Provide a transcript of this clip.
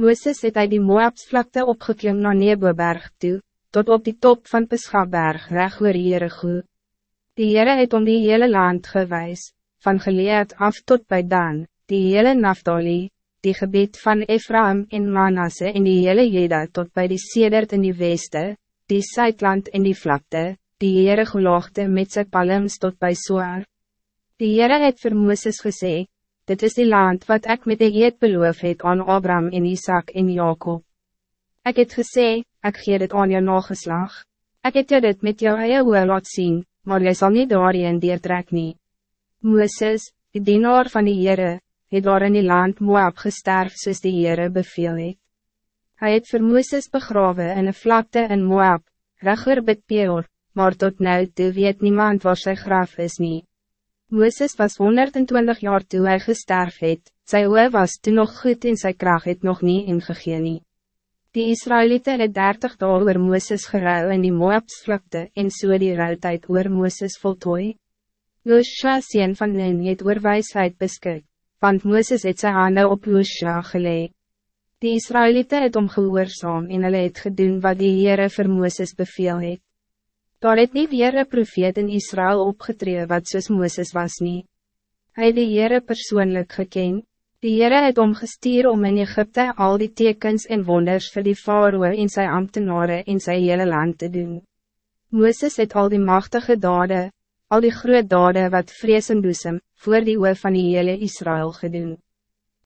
Moeses het hy die Moabsvlakte opgeklim na Neboberg toe, tot op die top van Peschaberg reg oor Jericho. Die Heere het om die hele land gewys, van geleerd af tot bij Dan, die hele Naftali, die gebied van Ephraim en Manasse en die hele Jeda tot bij die Sedert in die Weste, die Zuidland in die vlakte, die Heere geloogde met sy palms tot bij Soar. Die Heere het vir Mooses gesê, dit is die land wat ik met die eed beloof het aan Abraham en Isaac en Jacob. Ik het gesê, ik gee dit aan jou nageslag. Ik het jou dit met jou eie oor laat zien, maar jy sal nie daarin deertrek nie. Mooses, die dienaar van die Heere, het daar in die land Moab gesterf soos die Heere beveel het. Hy het vir Mooses begrawe in een vlakte in Moab, regur bid Peor, maar tot nu toe weet niemand waar sy graf is niet. Mooses was 120 jaar toe hy gesterf het, sy oe was toen nog goed en sy kracht het nog niet ingegeen nie. Die Israëlieten het 30 daal oor Mooses geruil in die Moabsvlakte en so die ruiltijd oor Mooses voltooi. Joshua sien van Nen het oor wijsheid beskik, want Mooses het sy hande op Joshua geleid. Die Israëlieten het omgehoorzaam en hulle het gedoen wat die Heere vir Mooses beveel het. Daar het nie weer een profeet in Israël opgetree wat soos Mooses was nie. Hy het die Heere persoonlijk geken. Die Heere het omgestuur om in Egypte al die tekens en wonders voor die faroe en sy ambtenaren in sy hele land te doen. Mooses het al die machtige dade, al die groot dade wat vrees en boesem, voor die oor van die hele Israël gedoen.